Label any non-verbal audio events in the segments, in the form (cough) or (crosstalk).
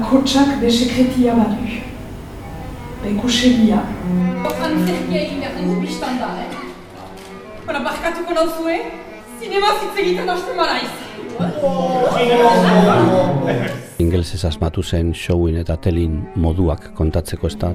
bakotsak be sekretia badu. Beko segia. Antzerkia egin behar dugu biztan da, eh? Bara, barkatuko nauzue, zinema zitzegiten hasten maraiz. Ingelsez asmatu zen showin eta telin moduak kontatzeko ez da.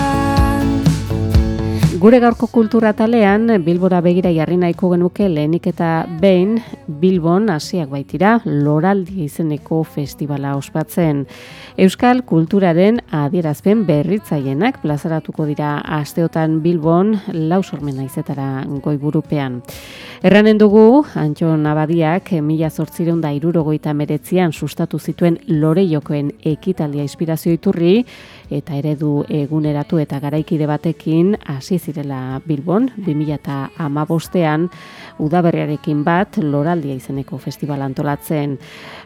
Gure gaurko kultura talean Bilbora begira jarri nahiko genuke lehenik eta behin Bilbon hasiak baitira Loraldi izeneko festivala ospatzen. Euskal kulturaren adierazpen berritzaienak plazaratuko dira asteotan Bilbon lau sormena izetara goiburupean. Erranen dugu, Antxon Abadiak mila zortzireun irurogoita meretzian sustatu zituen lore jokoen ekitaldia inspirazio iturri, eta eredu eguneratu eta garaikide batekin hasi zirela Bilbon, 2008an udaberriarekin bat loraldia izeneko festival antolatzen.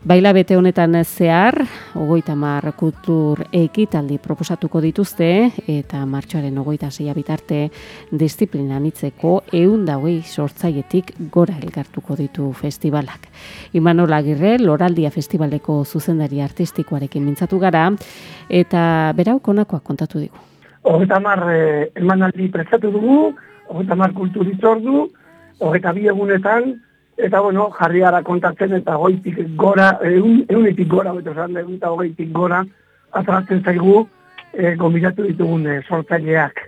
Baila bete honetan zehar, ogoita mar kultur ekitaldi proposatuko dituzte, eta martxoaren ogoita zeia bitarte disiplina nitzeko eunda hogei sortzaietik gora elgartuko ditu festivalak. Imanola Agirre, Loraldia Festivaleko zuzendari artistikoarekin mintzatu gara, eta berau konakoak kontatu digu. Hogeta mar eh, emanaldi prestatu dugu, hogeta mar kulturitzordu, hogeta bi egunetan, eta bueno, jarri gara kontatzen eta goitik gora, egun, egunetik gora, beto zan, eta hogeitik gora, atratzen zaigu, e, gombidatu ditugun e, sortzaileak.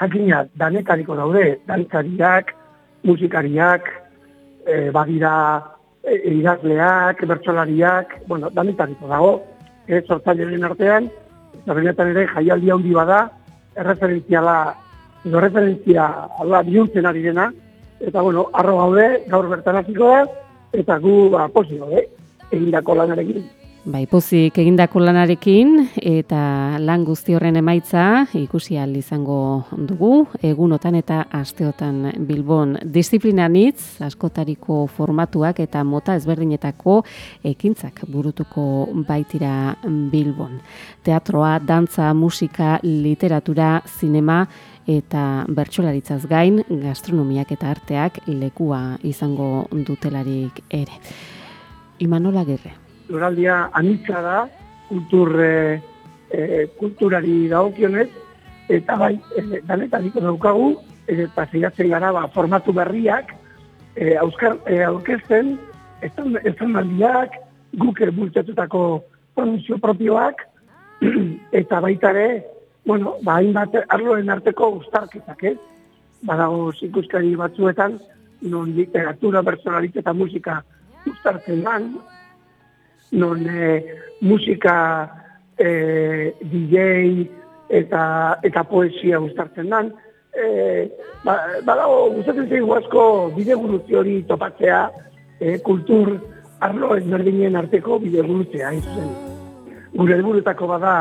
Jakina, danetariko daude, dantzariak, musikariak, e, bagira e, idazleak, bertsolariak, bueno, danetariko dago, e, sortzaileen artean, eta benetan ere jaialdi handi bada, erreferentziala, edo referentzia ala bihurtzen ari dena, eta bueno, arro gaude, gaur bertan hasiko da, eta gu, ba, posi gaude, egindako lanarekin. Bai, pozik egindako lanarekin eta lan guzti horren emaitza ikusi ahal izango dugu egunotan eta asteotan Bilbon disiplinanitz askotariko formatuak eta mota ezberdinetako ekintzak burutuko baitira Bilbon. Teatroa, dantza, musika, literatura, zinema eta bertsolaritzaz gain gastronomiak eta arteak lekua izango dutelarik ere. Imanola Gerre loraldia anitza da, kultur, e, e, kulturari dagokionez, eta bai, e, danetariko daukagu, eta zigatzen gara, ba, formatu berriak, e, auskar, e, aurkezten, ezan maldiak, guk bultzatutako produzio propioak, (clears throat) eta baita ere, bueno, ba, hainbat arloen arteko ustarketak, ez? Badago ikuskari batzuetan, non literatura, personalitate eta musika ustartzen dan, non e, musika e, DJ eta, eta poesia gustartzen dan. E, ba, badago, gustatzen zeigu asko bide hori topatzea e, kultur arlo ezberdinen arteko bide gurutzea, Gure helburutako bada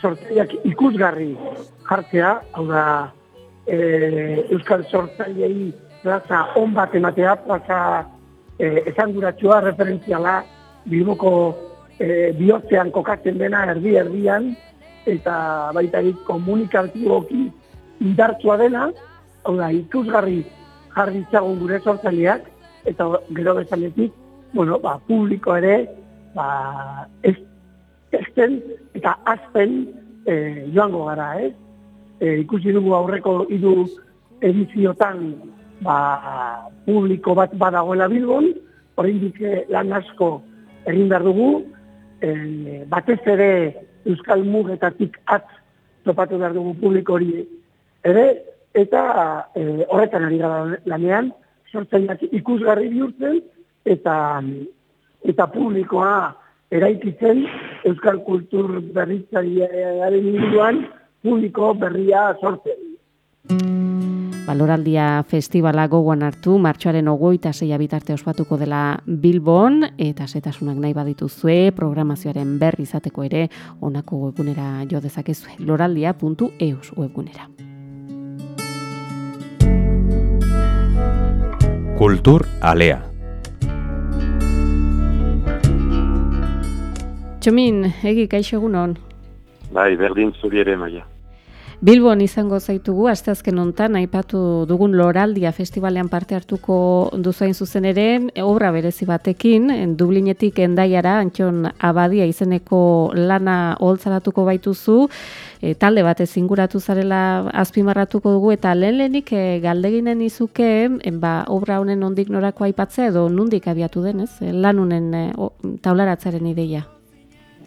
sortzaileak ikusgarri jartzea, hau da e, Euskal sortzailei plaza on bat ematea, plaza e, esanguratsua, referentziala, Bilboko e, bihotzean kokatzen dena erdi-erdian, eta baita egit komunikatiboki indartsua dena, hau da, ikusgarri jarri txagun gure sortzaileak, eta gero bezaletik, bueno, ba, publiko ere, ba, ez, ezten eta azten e, joango gara, ez? E, ikusi dugu aurreko hiru ediziotan ba, publiko bat badagoela Bilbon, oraindik lan asko egin behar dugu, e, batez ere Euskal Mugetatik atz topatu behar dugu publiko hori ere, eta e, horretan ari gara lanean, sortzainak ikusgarri bihurtzen, eta eta publikoa eraikitzen Euskal Kultur berritzariaren inguruan publiko berria sortzen. Baloraldia festivala gogoan hartu, martxoaren ogoita zeia bitarte ospatuko dela Bilbon, eta setasunak nahi badituzue, programazioaren berri izateko ere, onako webgunera jo dezakezue, loraldia.eus webgunera. Kultur Alea. Txomin, egi kaixo egunon. Bai, berdin zuri ere maia. Bilbon izango zaitugu, asteazken hontan aipatu dugun Loraldia festivalean parte hartuko duzain zuzen ere, obra berezi batekin, Dublinetik endaiara, antxon abadia izeneko lana holtzaratuko baituzu, e, talde bat ezinguratu zarela azpimarratuko dugu, eta lehen lehenik e, galdeginen izuke, e, ba, obra honen ondik norako aipatzea edo nundik abiatu denez, e, lanunen e, taularatzaren ideia.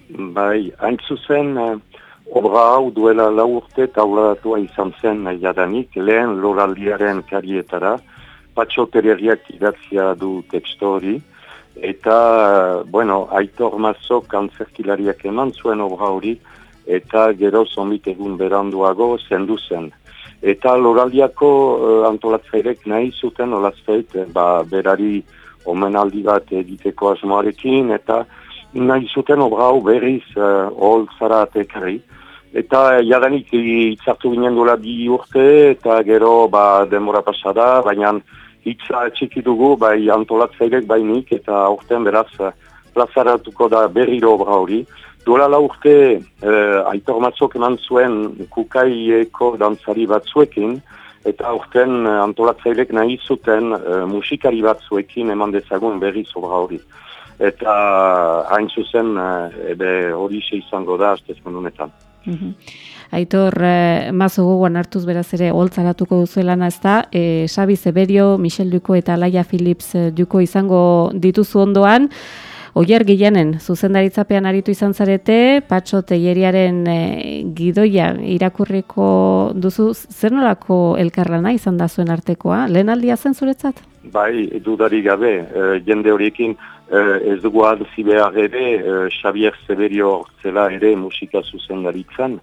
Bai, hain zuzen, Obra hau duela lau urte tauladatua izan zen jadanik, lehen loraldiaren karietara, patxo tereriak idatzia du teksto hori, eta, bueno, aitor mazo kantzerkilariak eman zuen obra hori, eta gero zomit egun beranduago zendu zen. Eta loraldiako uh, antolatzairek nahi zuten olazteit, ba, berari omenaldi bat egiteko asmoarekin, eta nahi zuten obra hau berriz uh, hol zara atekari, Eta jadanik itzartu ginen dola bi urte eta gero ba, demora pasada, baina hitza txiki dugu bai antolatzailek bainik eta urtean beraz plazaratuko da berriro obra hori. Duela la urte eh, aitor matzok eman zuen kukaieko dantzari batzuekin eta urtean antolatzailek nahi zuten eh, musikari batzuekin eman dezagun berri obra hori. Eta hain zuzen eh, hori izango da, astezko nunetan. Mhm. Aitor, eh, mazo gogoan hartuz beraz ere holtzaratuko duzuelana ez da, eh, Xabi Zeberio, Michel Duko eta Laia Philips eh, Duko izango dituzu ondoan, Oier Gilanen, zuzendaritzapean aritu izan zarete, patxo teieriaren eh, gidoia irakurriko duzu, zer nolako elkarlana izan da zuen artekoa? Lehen aldia zen zuretzat? Bai, dudari gabe, eh, jende horiekin eh, ez dugu alzi behar ere, eh, Xavier Severio zela ere musika zuzen daritzen,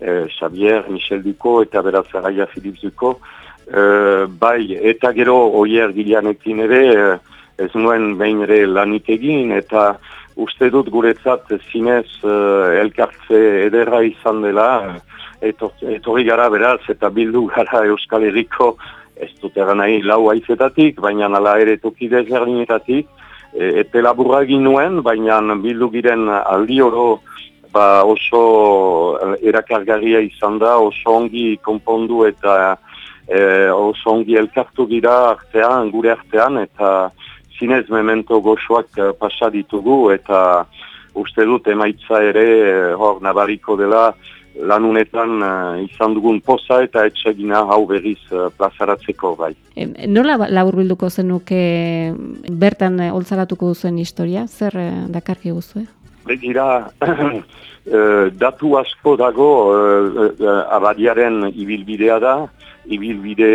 eh, Xavier, Michel Duko eta beraz Araia Philips Duko, eh, bai, eta gero oier gilanekin ere, eh, ez nuen behin ere lanik egin, eta uste dut guretzat zinez eh, elkartze ederra izan dela, etorri gara beraz eta bildu gara Euskal Herriko ez dut egan nahi lau aizetatik, baina nala ere toki dezberdinetatik, e, epe laburra nuen, baina bildu giren aldi oro ba oso erakargarria izan da, oso ongi konpondu eta e, oso ongi elkartu gira artean, gure artean, eta zinez memento goxoak pasa ditugu, eta uste dut emaitza ere hor nabariko dela lanunetan uh, izan dugun poza eta etxegina hau berriz uh, plazaratzeko bai. E, nola labur bilduko zenuke bertan uh, oltzaratuko duzuen historia? Zer uh, dakarki guztu, Begira, (clears throat) datu asko dago abadiaren ibilbidea da, ibilbide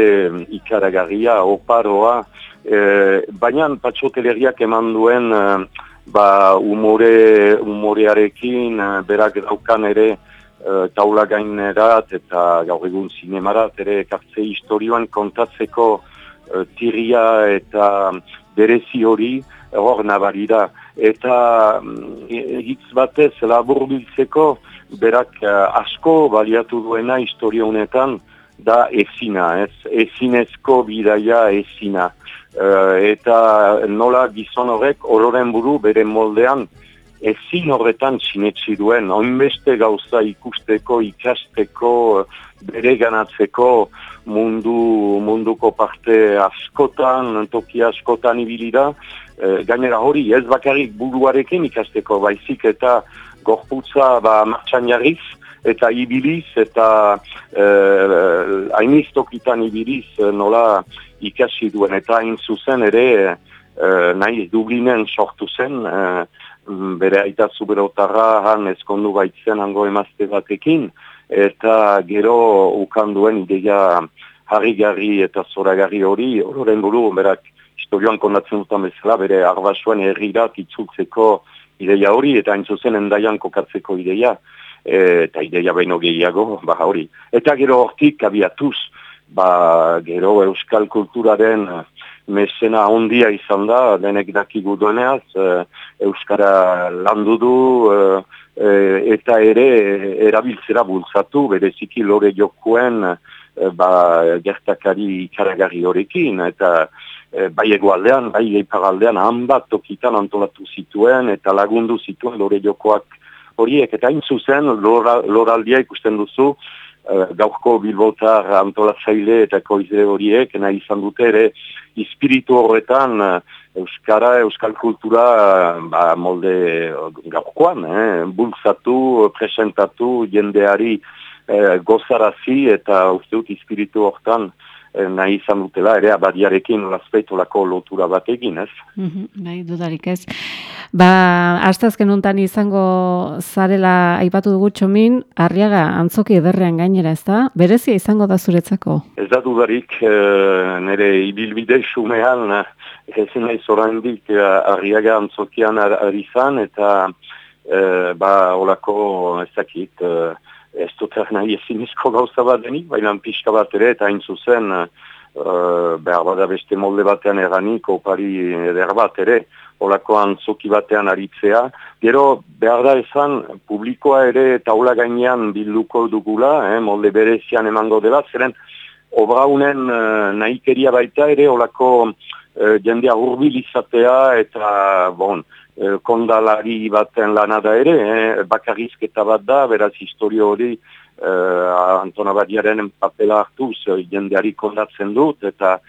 ikaragarria, oparoa, uh, baina patxoteleriak eman duen ba, umore, umorearekin, berak daukan ere, uh, taula gainerat eta gaur egun zinemarat ere kartze historioan kontatzeko uh, tiria eta berezi hori hor nabari da. Eta um, egitz batez labur biltzeko berak asko baliatu duena historio honetan da ezina, ez? Ezinezko bidaia ezina. Uh, eta nola gizon horrek ororen buru bere moldean ezin horretan sinetsi duen, oinbeste gauza ikusteko, ikasteko, bere ganatzeko mundu, munduko parte askotan, toki askotan ibilida, e, gainera hori ez bakarrik buruarekin ikasteko, baizik eta gorputza ba, martxan jarriz, eta ibiliz, eta e, hainiztokitan ibiliz nola ikasi duen, eta hain zuzen ere, e, nahi Dublinen sortu zen, e, Mm, bere aita zuberotarra han ezkondu baitzen hango emazte batekin, eta gero ukanduen ideia harri-garri eta zoragarri hori, horren buru, berak historioan kondatzen dutan bezala, bere arbasuan herrirat itzultzeko ideia hori, eta hain zuzen endaian kokatzeko ideia, eta ideia baino gehiago, ba hori. Eta gero hortik abiatuz, ba gero euskal kulturaren mesena ondia izan da, denek dakigu dueneaz, e, Euskara landu du e, e, eta ere erabiltzera bultzatu, bereziki lore jokuen e, ba, gertakari ikaragarri horrekin, eta e, bai egoaldean, bai iparaldean, hanbat tokitan antolatu zituen eta lagundu zituen lore jokoak horiek. Eta hain zuzen, loraldia ikusten duzu, e, gaurko bilbotar antolatzaile eta koize horiek, nahi izan dute ere, espiritu horretan, e, Euskara, Euskal kultura, ba, molde gaurkoan, eh? bultzatu, presentatu, jendeari eh, gozarazi eta uste dut espiritu horretan, Eh, nahi izan dutela, ere abadiarekin lazpeitolako lotura bat egin, ez? Mm nahi dudarik ez. Ba, aztazken untan izango zarela aipatu dugu txomin, arriaga antzoki ederrean gainera, ez da? Berezia izango da zuretzako? Ez da dudarik, e, nire ibilbide xumean, ezin nahi zorandik arriaga antzokian ari zan, eta e, ba, olako, ez dakit, ez dut nahi ezinizko gauza bat denik, baina pixka bat ere, eta hain zuzen, uh, behar bada beste molde batean eranik, opari eder bat ere, olako antzoki batean aritzea. Gero, behar da esan, publikoa ere taula gainean bilduko dugula, eh, molde berezian emango dela, zeren, obraunen uh, nahikeria baita ere, olako uh, jendea urbil izatea, eta, bon, Eh, kondalari baten lanada ere, eh, bakarrizketa bat da, beraz historio hori eh, Antona Badiaren papela hartuz eh, jendeari kondatzen dut, eta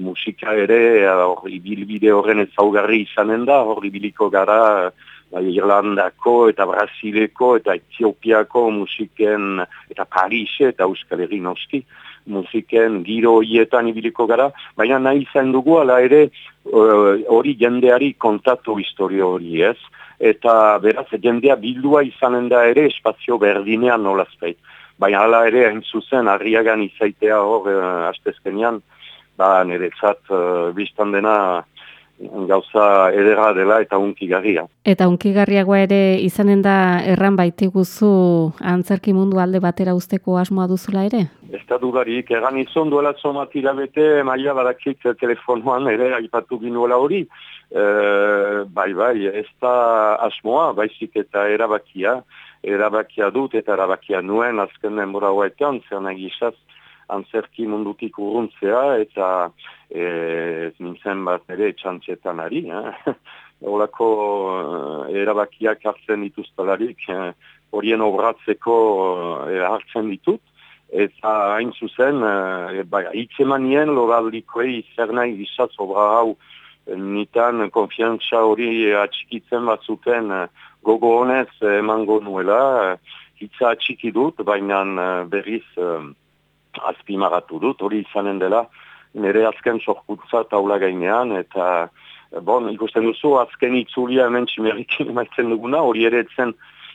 musika ere hor ibilbide horren ezaugarri izanen da, hor ibiliko gara bai, Irlandako eta Brasileko eta Etiopiako musiken eta Paris eta Euskal Herri noski musiken giro hietan ibiliko gara, baina nahi izan dugu ala ere eh, hori jendeari kontatu historio hori ez, eta beraz jendea bildua izanen da ere espazio berdinean nolazpeit. Baina ala ere hain zuzen arriagan izaitea hor uh, astezkenian, ba niretzat uh, biztan dena gauza edera dela eta unkigarria. Eta unkigarriagoa ere izanen da erran baitiguzu antzerki mundu alde batera usteko asmoa duzula ere? Ez da dudarik, egan izan duela zomatira bete, maia badakit telefonoan ere aipatu ginuela hori. E, bai, bai, ez da asmoa, baizik eta erabakia, erabakia dut eta erabakia nuen azken denbora hoetan, zer nagizaz, antzerki mundutik urruntzea eta e, nintzen bat ere txantxetan ari. Eh? (laughs) Olako e, erabakiak hartzen dituztalarik e, horien obratzeko e, hartzen ditut. Eta hain zuzen, e, bai, itzemanien loraldikoei zer nahi gizatz obra hau nitan konfiantza hori atxikitzen bat zuten gogo honez emango nuela. Hitza atxiki dut, baina berriz azpimaratu dut, hori izanen dela, nire azken sorkutza taula gainean, eta, bon, ikusten duzu, azken itzulia hemen tximerikin (laughs) emaitzen duguna, hori ere etzen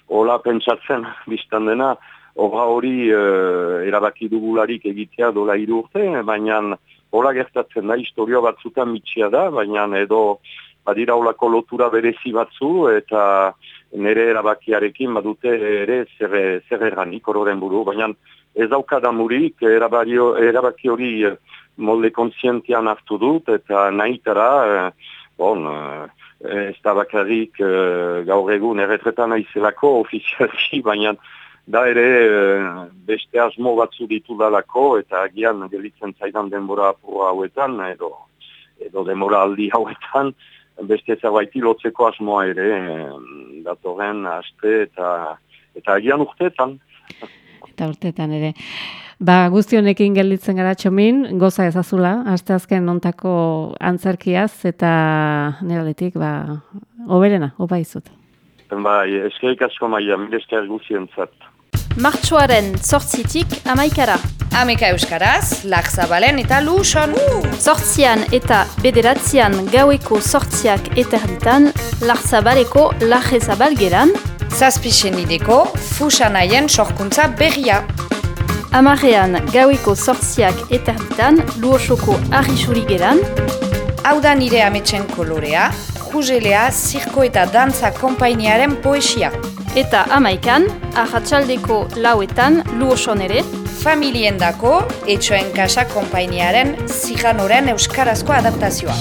hola pentsatzen (laughs) biztan dena, obra hori uh, erabaki dugularik egitea dola urte, baina hola gertatzen da, historio batzutan mitxia da, baina edo badira holako lotura berezi batzu, eta nire erabakiarekin badute ere zer, zer erranik buru, baina ez daukadamurik erabaki hori eh, molde kontzientian hartu dut eta nahitara, eh, bon, eh, ez da bakarrik gaur egun erretretan aizelako (laughs) ofizialki, baina da ere beste asmo batzu ditu dalako eta agian gelitzen zaidan denbora apurra hauetan edo, edo denbora aldi hauetan beste zerbaiti lotzeko asmoa ere datorren aste eta eta agian urteetan eta urtetan ere. Ba, guztionekin gelditzen gara txomin, goza ezazula, aste azken nontako antzerkiaz, eta neraletik, ba, oberena, opa izut. Ba, eskerik asko maia, mire esker guzien zat. Martxoaren zortzitik amaikara. Ameka Euskaraz, lak zabalen eta luson. Zortzian eta bederatzean gaueko zortziak eterditan, lak zabaleko laje Zazpixen ideko, fusanaien sorkuntza berria. Amarrean gauiko sortziak eterditan, luosoko arrisuri geran. Hau da nire ametsen kolorea, juzelea, zirko eta dantza kompainiaren poesia. Eta amaikan, ahatsaldeko lauetan luoson ere. Familien dako, etxoen kasa kompainiaren ziganoren euskarazko adaptazioa.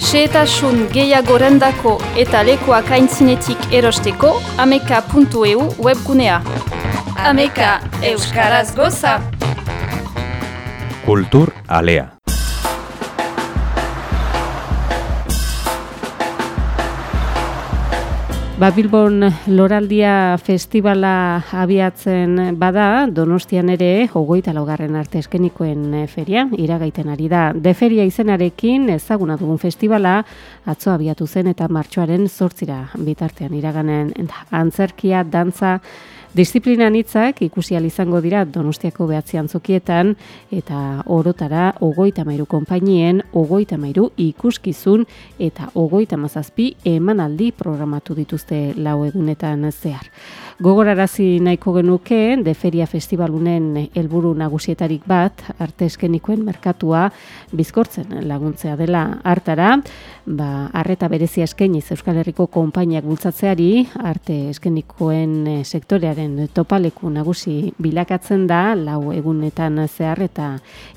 Seetasun gehiagorendako eta lekoak aintzinetik erosteko ameka.eu webgunea. Ameka Euskaraz goza! Kultur Alea Ba, Bilbon Loraldia Festivala abiatzen bada, Donostian ere, hogeita laugarren arte eskenikoen feria, iragaiten ari da. De feria izenarekin ezaguna dugun festivala, atzo abiatu zen eta martxoaren zortzira bitartean iraganen antzerkia, dantza, Disiplina nitzak ikusi izango dira Donostiako behatzi antzokietan eta orotara ogoita mairu konpainien, ogoita mairu ikuskizun eta ogoita mazazpi emanaldi programatu dituzte lau egunetan zehar. Gogorarazi nahiko genuke, de feria festivalunen helburu nagusietarik bat, arte eskenikoen merkatua bizkortzen laguntzea dela hartara, ba, arreta berezia eskeniz Euskal Herriko konpainiak bultzatzeari, arte eskenikoen sektorearen topaleku nagusi bilakatzen da, lau egunetan zehar eta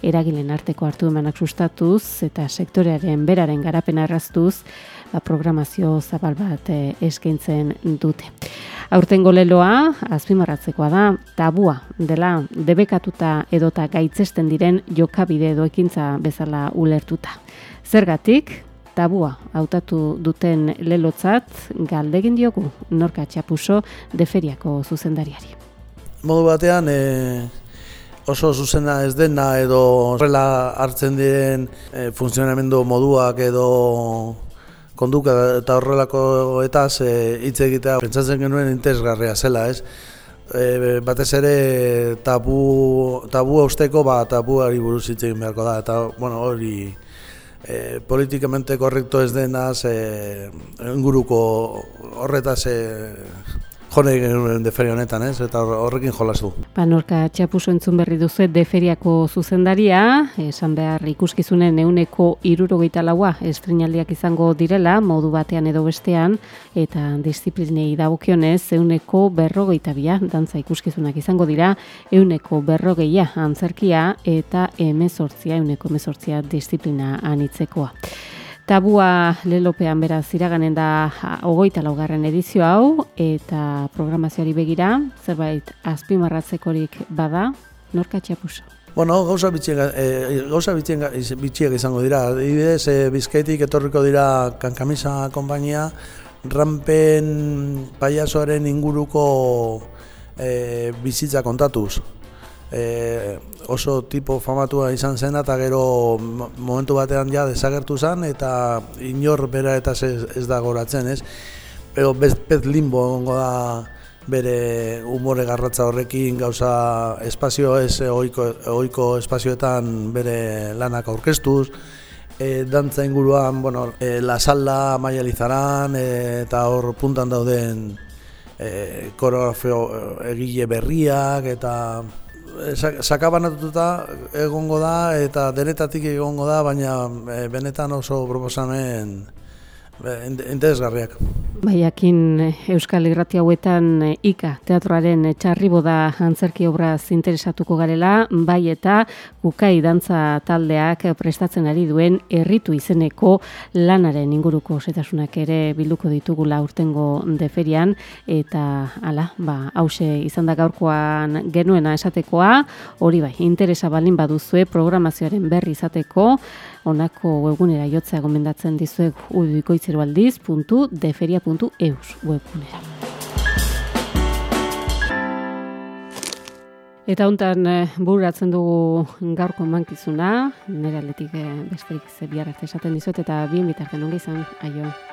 eragilen arteko hartu emanak sustatuz eta sektorearen beraren garapen arraztuz, ba, programazio zabal bat eh, eskaintzen dute. Aurten goleloa, azpimarratzekoa da, tabua dela debekatuta edota gaitzesten diren jokabide edo ekintza bezala ulertuta. Zergatik, tabua hautatu duten lelotzat, galdegin diogu norka txapuso deferiako zuzendariari. Modu batean, e, oso zuzena ez dena edo horrela hartzen diren e, funtzionamendu moduak edo konduka eta horrelako eta hitz egitea pentsatzen genuen interesgarria zela, ez? E, batez ere tabu tabu austeko ba tabuari buruz hitz egin beharko da eta bueno, hori e, politikamente korrekto ez denaz e, inguruko horretaz e, jone genuen deferia honetan, ez? Eta horrekin jolas du. Panorka txapuso entzun berri duzu deferiako zuzendaria, esan behar ikuskizunen euneko irurogeita laua estrinaldiak izango direla, modu batean edo bestean, eta disiplinei dagokionez euneko berrogeita bia, dantza ikuskizunak izango dira, euneko berrogeia antzerkia eta emezortzia, euneko emezortzia disiplina anitzekoa. Tabua lelopean beraz iraganen da ogoita laugarren edizio hau eta programazioari begira, zerbait azpimarratzekorik bada, norka txapuso? Bueno, gauza bitxiek, e, gauza bitxiek, izango dira. Ibidez, e, bizkaitik etorriko dira kankamisa konpainia, rampen paiasoaren inguruko e, bizitza kontatuz e, oso tipo famatua izan zen eta gero momentu batean ja desagertu zen eta inor bera eta ez, ez da goratzen, ez? Pero bez, bez limbo ongo da bere umore garratza horrekin gauza espazio ez oiko, oiko espazioetan bere lanak aurkeztuz, e, dantza inguruan, bueno, e, la sala maializaran e, eta hor puntan dauden e, koreografio egile berriak eta sakabanatuta egongo da eta denetatik egongo da, baina e, benetan oso proposamen interesgarriak. Baiakin Euskal Irrati hauetan eh, Ika teatroaren txarriboda antzerki obraz interesatuko garela, bai eta bukai dantza taldeak prestatzen ari duen herritu izeneko lanaren inguruko setasunak ere bilduko ditugula urtengo deferian eta hala, ba, hause izan da gaurkoan genuena esatekoa, hori bai, interesa balin baduzue programazioaren berri izateko, honako webgunera jotzea gomendatzen dizuek ubikoitzeroaldiz.deferia.eus webgunera. Eta hontan e, burratzen dugu gaurko mankizuna, nire aletik e, besterik ze esaten dizuet, eta bien bitarten ongi izan, aio.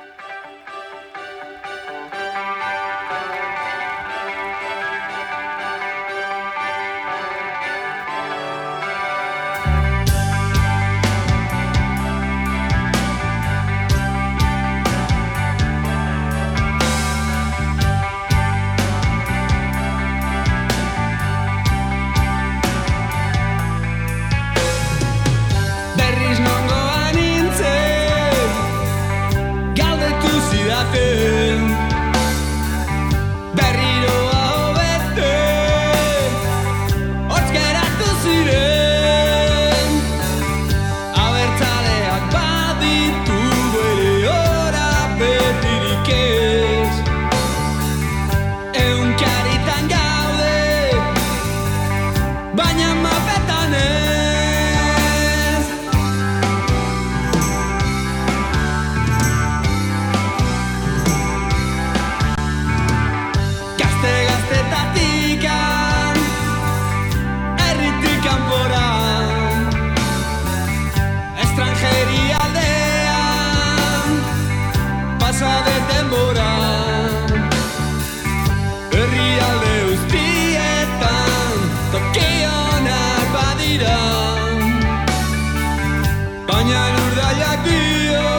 praia.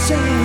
Bakotsak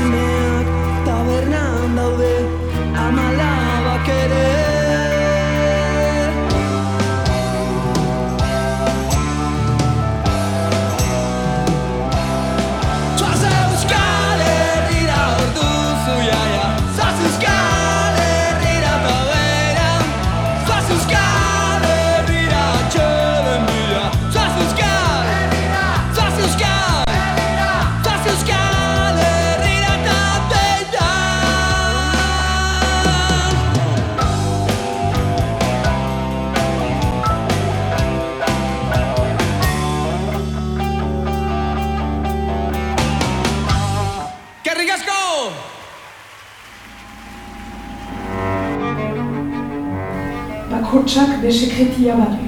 be sekretia badu.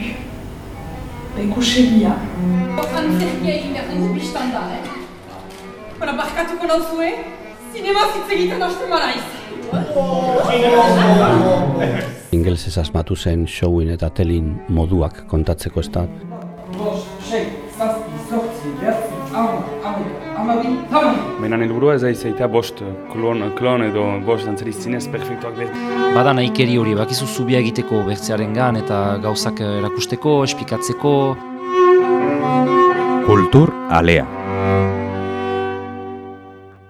Bekusegia. Antzerkia egin behar dugu biztan da, eh? Bara, barkatuko nauzue, zinema zitz egiten hasten maraiz. Ingelsez asmatu zen showin eta telin moduak kontatzeko ez da. Bost, sei, Baina helburua ez da izaita bost klon, klon edo bost dantzari zinez perfektuak behar. Bada nahikeri hori, bakizu zubia egiteko bertzearen gan eta gauzak erakusteko, espikatzeko. Kultur alea.